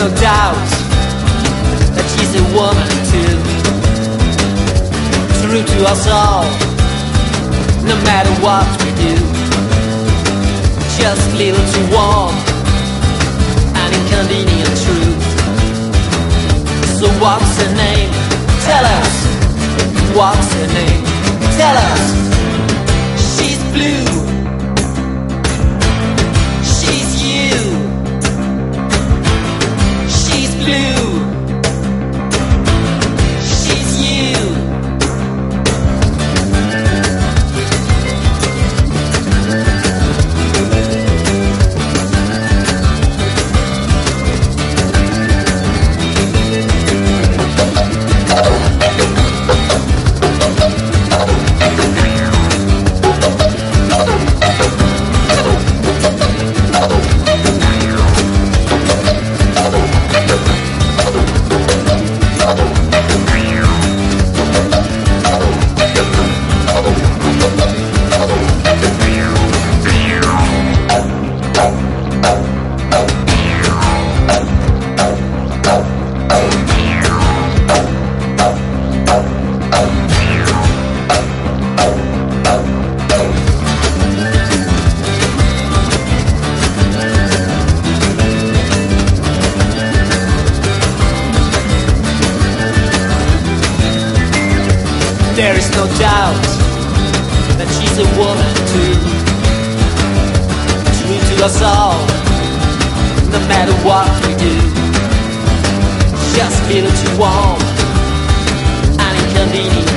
no doubt that she's a woman too true to us all, no matter what we do. Just little too warm and inconvenient truth. So what's her name? Tell us. What's her name? Tell us. There is no doubt that she's a woman too. True to us all, no matter what we do. Just little too warm and inconvenient